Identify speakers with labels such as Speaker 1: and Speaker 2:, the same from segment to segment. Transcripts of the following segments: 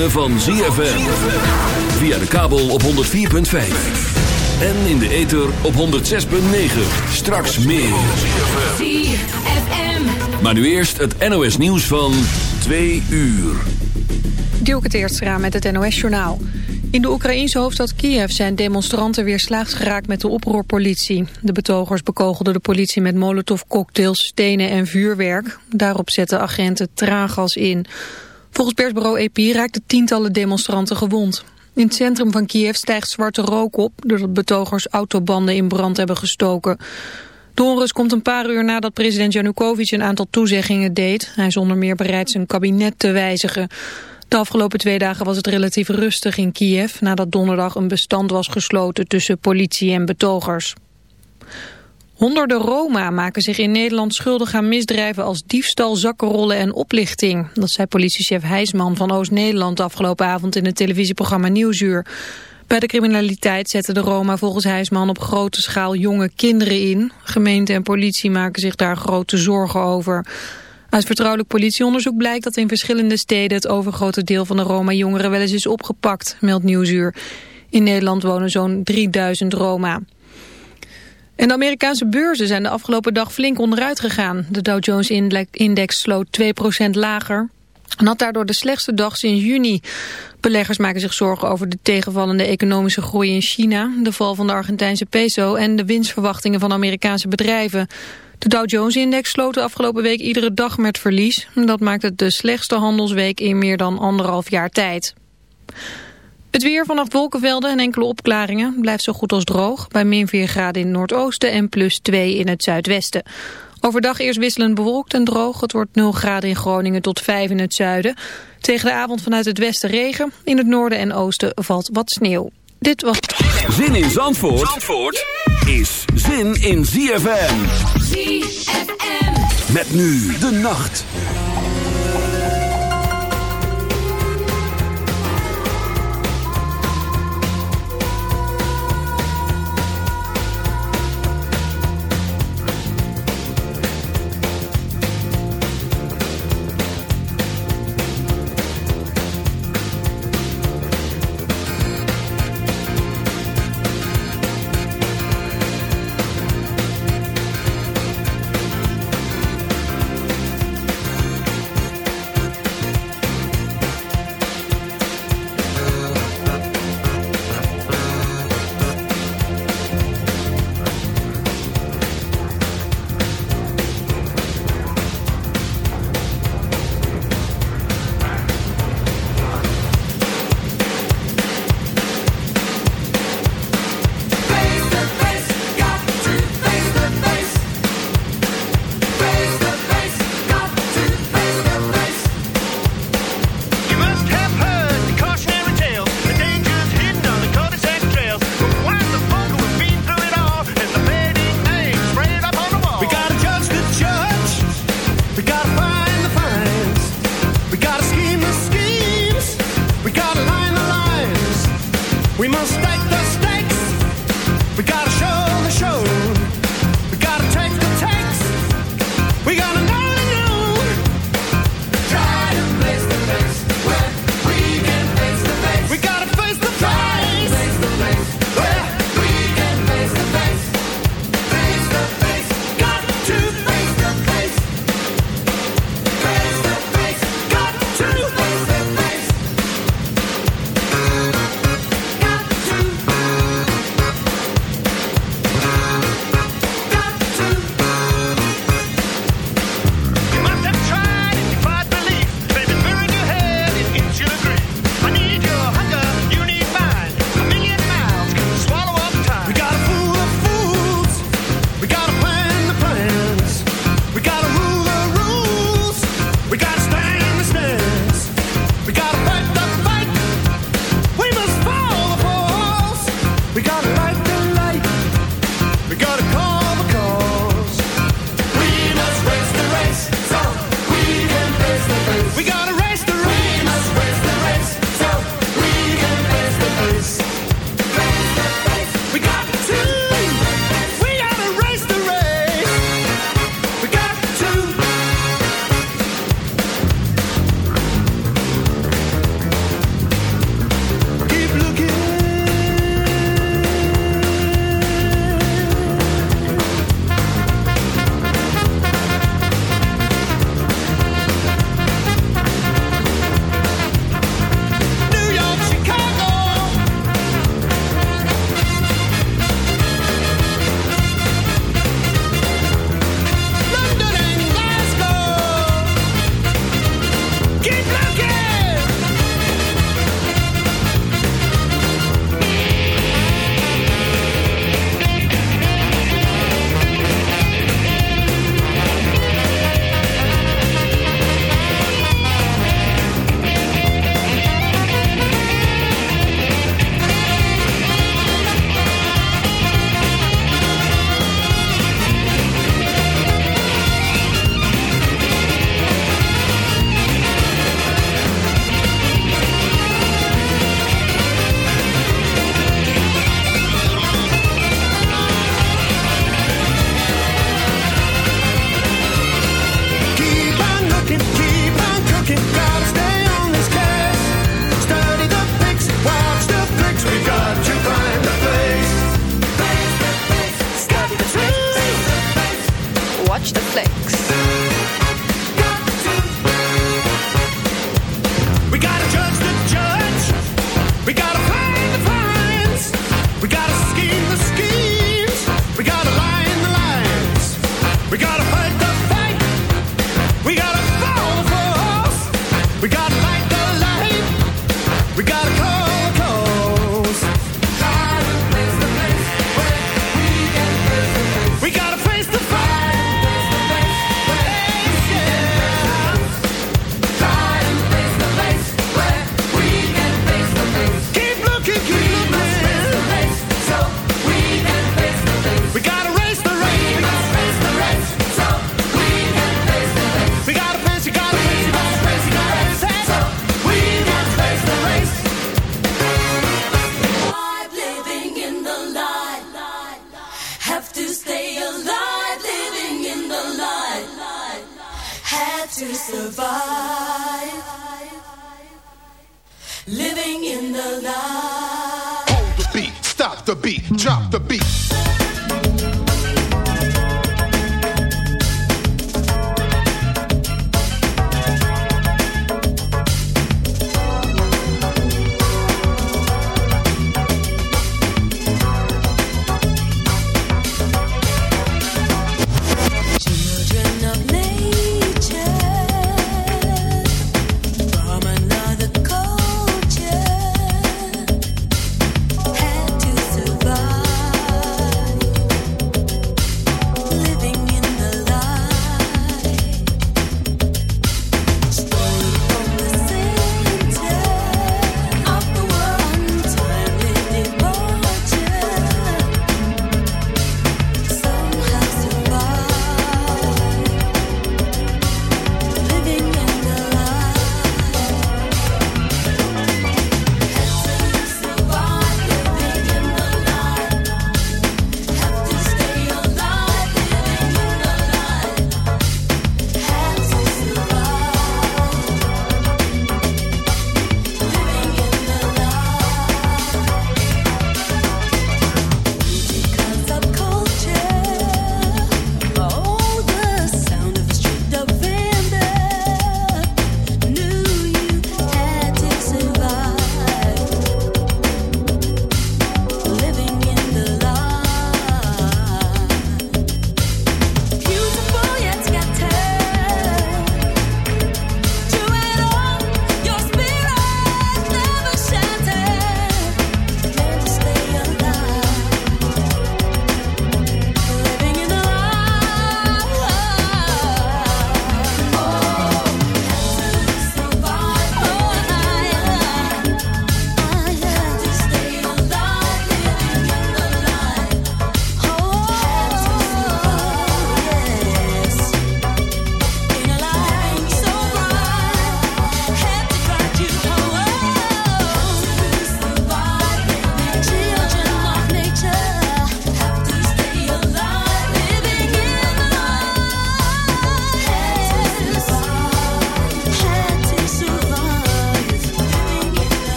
Speaker 1: het ritme van ZFM. Via de kabel op 104.5. En in de ether op 106.9. Straks meer. ZFM. Maar nu eerst het NOS nieuws van 2 uur.
Speaker 2: Dielke Teertstra met het NOS-journaal. In de Oekraïense hoofdstad Kiev zijn demonstranten weer slaags geraakt met de oproerpolitie. De betogers bekogelden de politie met molotovcocktails, stenen en vuurwerk. Daarop zetten agenten traangas in. Volgens persbureau EP raakten tientallen demonstranten gewond. In het centrum van Kiev stijgt zwarte rook op... doordat betogers autobanden in brand hebben gestoken. De onrust komt een paar uur nadat president Janukovic een aantal toezeggingen deed. Hij is onder meer bereid zijn kabinet te wijzigen. De afgelopen twee dagen was het relatief rustig in Kiev... nadat donderdag een bestand was gesloten tussen politie en betogers. Honderden Roma maken zich in Nederland schuldig aan misdrijven als diefstal, zakkenrollen en oplichting. Dat zei politiechef Heisman van Oost-Nederland afgelopen avond in het televisieprogramma Nieuwsuur. Bij de criminaliteit zetten de Roma volgens Heisman op grote schaal jonge kinderen in. Gemeente en politie maken zich daar grote zorgen over. Uit vertrouwelijk politieonderzoek blijkt dat in verschillende steden het overgrote deel van de Roma-jongeren wel eens is opgepakt, meldt Nieuwsuur. In Nederland wonen zo'n 3000 Roma. En de Amerikaanse beurzen zijn de afgelopen dag flink onderuit gegaan. De Dow Jones-index sloot 2% lager en had daardoor de slechtste dag sinds juni. Beleggers maken zich zorgen over de tegenvallende economische groei in China... de val van de Argentijnse peso en de winstverwachtingen van Amerikaanse bedrijven. De Dow Jones-index sloot de afgelopen week iedere dag met verlies. Dat maakt het de slechtste handelsweek in meer dan anderhalf jaar tijd. Het weer vanaf wolkenvelden en enkele opklaringen blijft zo goed als droog. Bij min 4 graden in het noordoosten en plus 2 in het zuidwesten. Overdag eerst wisselend bewolkt en droog. Het wordt 0 graden in Groningen tot 5 in het zuiden. Tegen de avond vanuit het westen regen. In het noorden en oosten valt wat sneeuw. Dit was...
Speaker 1: Zin in Zandvoort, Zandvoort is zin in ZFM. ZFM. Met nu de nacht.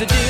Speaker 3: Yes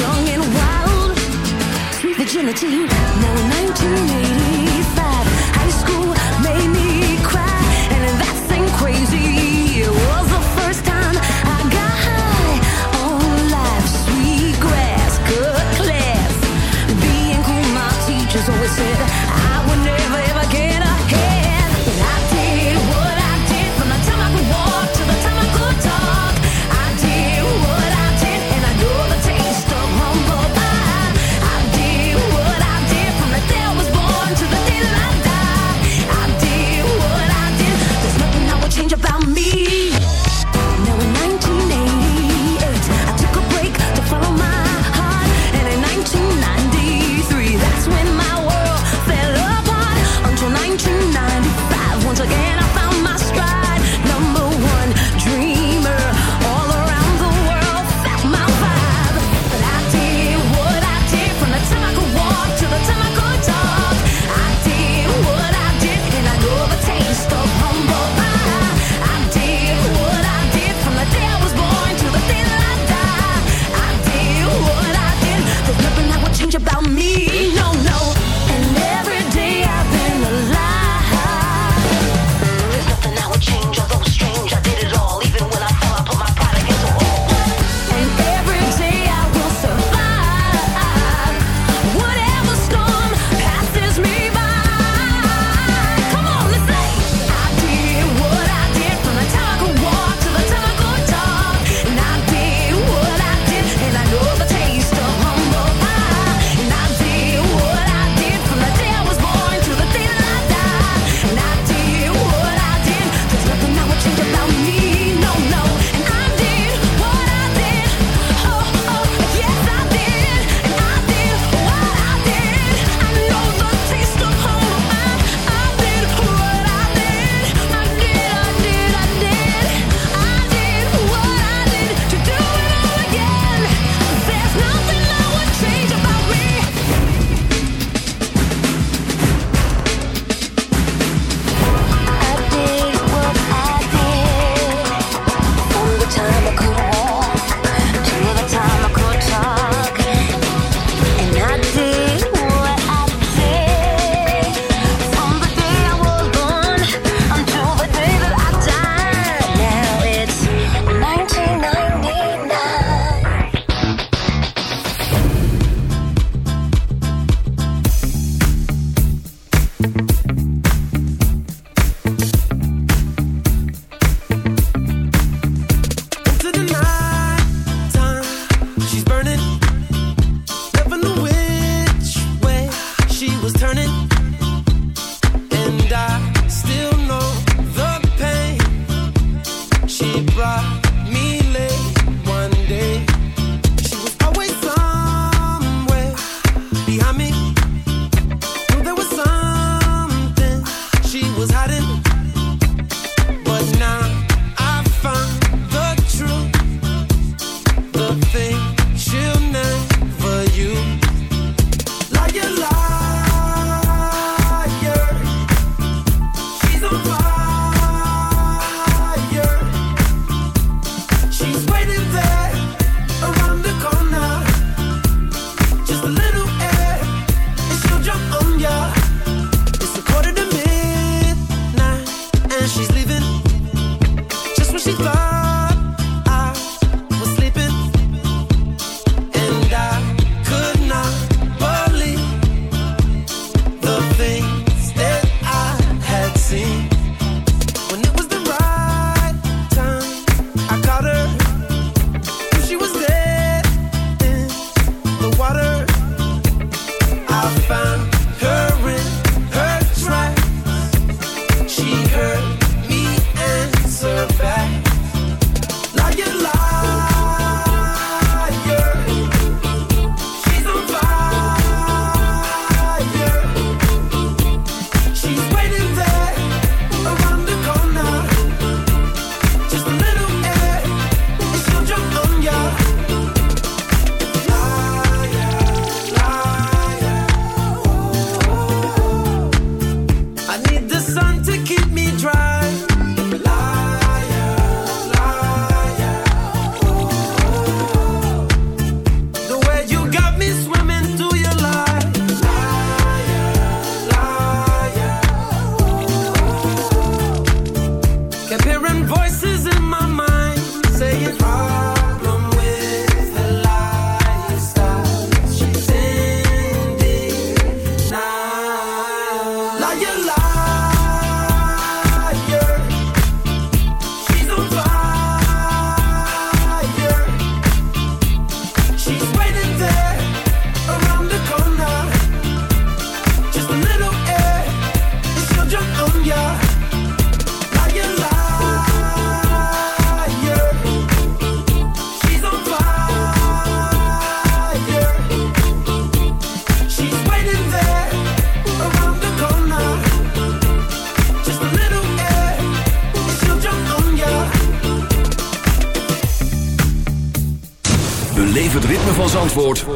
Speaker 4: young and virginity. No
Speaker 1: 1980.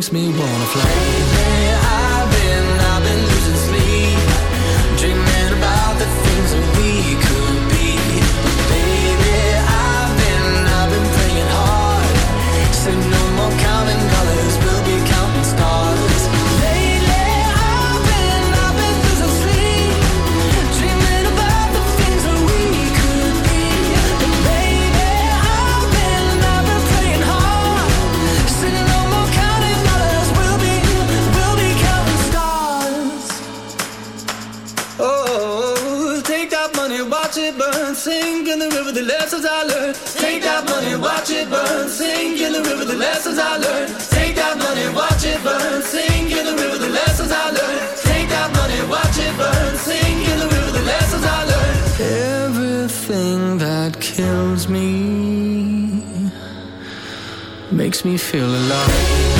Speaker 5: makes me wanna fly. makes me feel alive.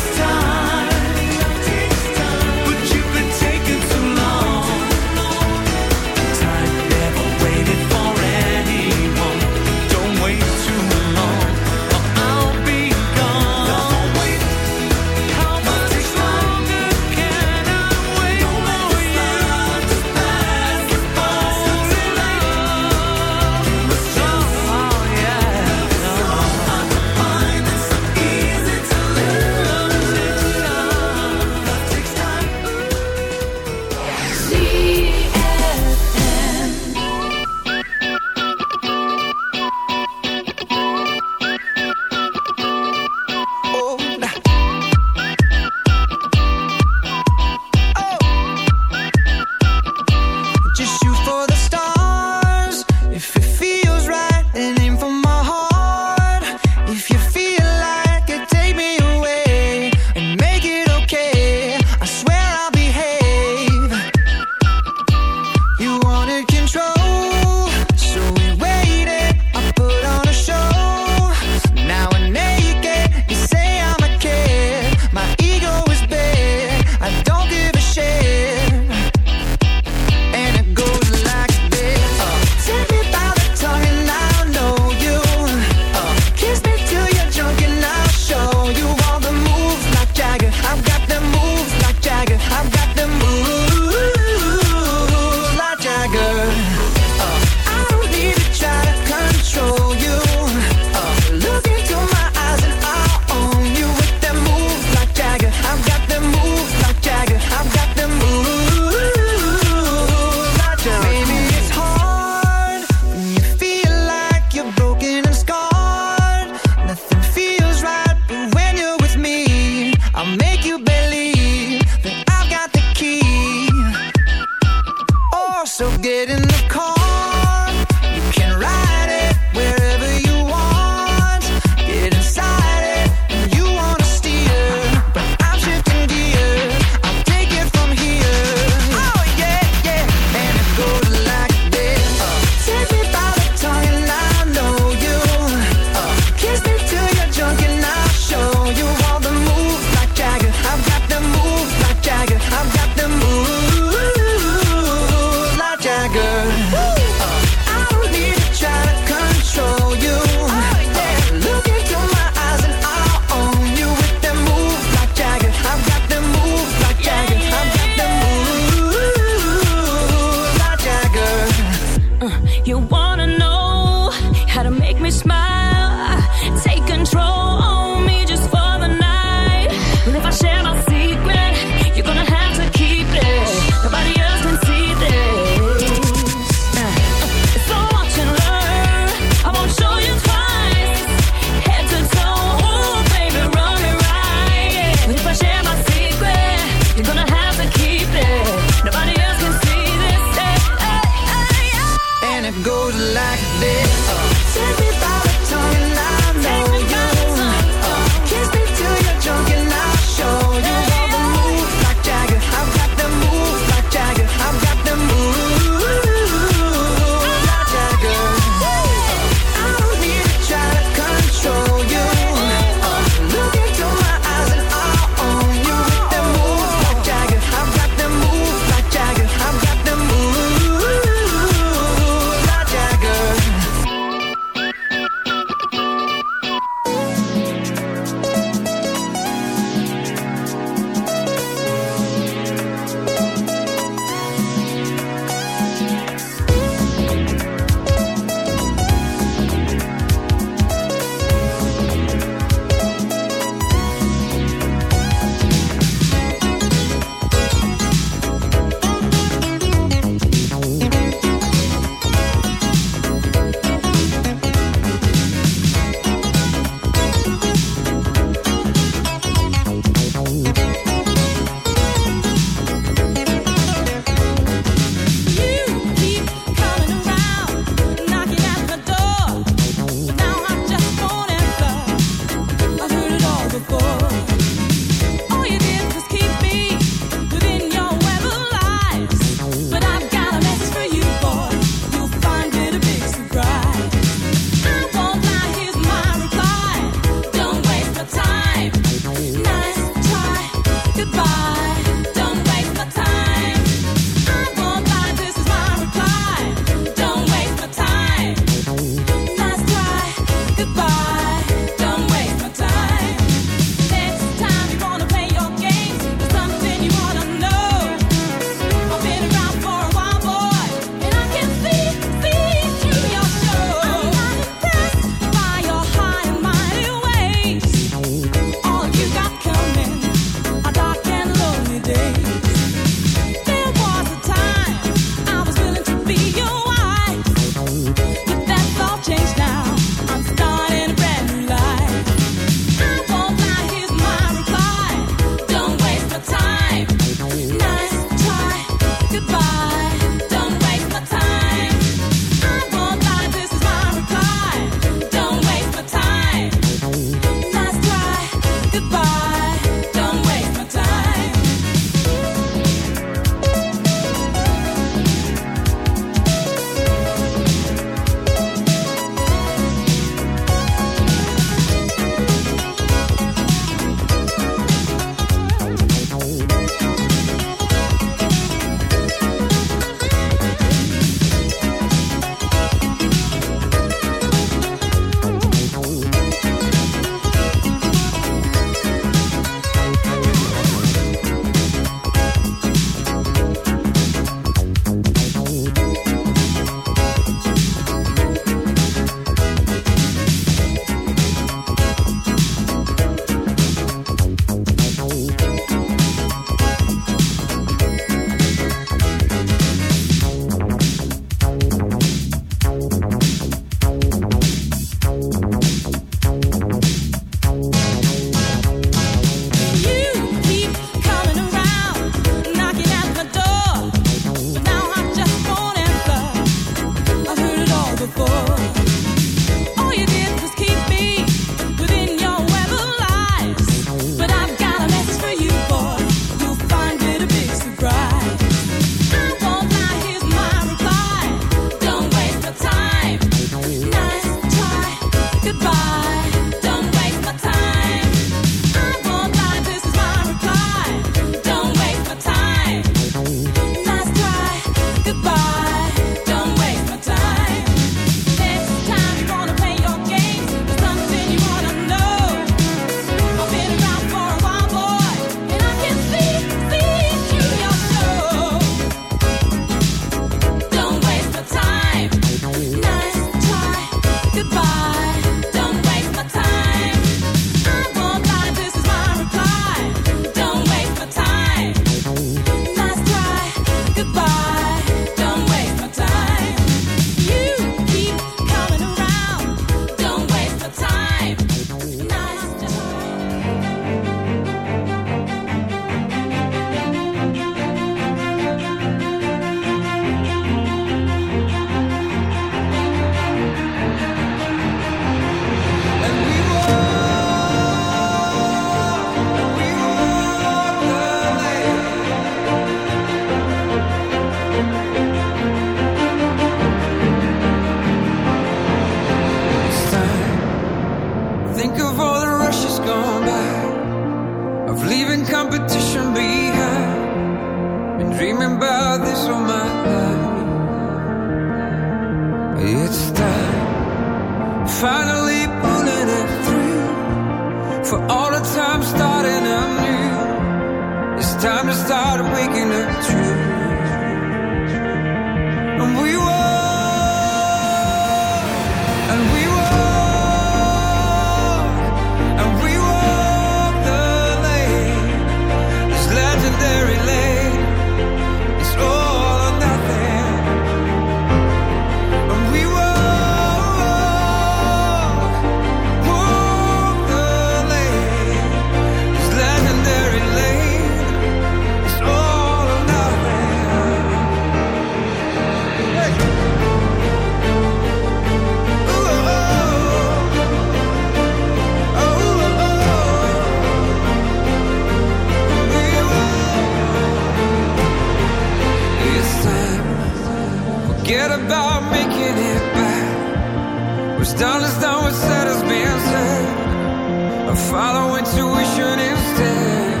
Speaker 6: was done is done. What's said has been said. I follow intuition instead,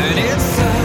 Speaker 6: and it's.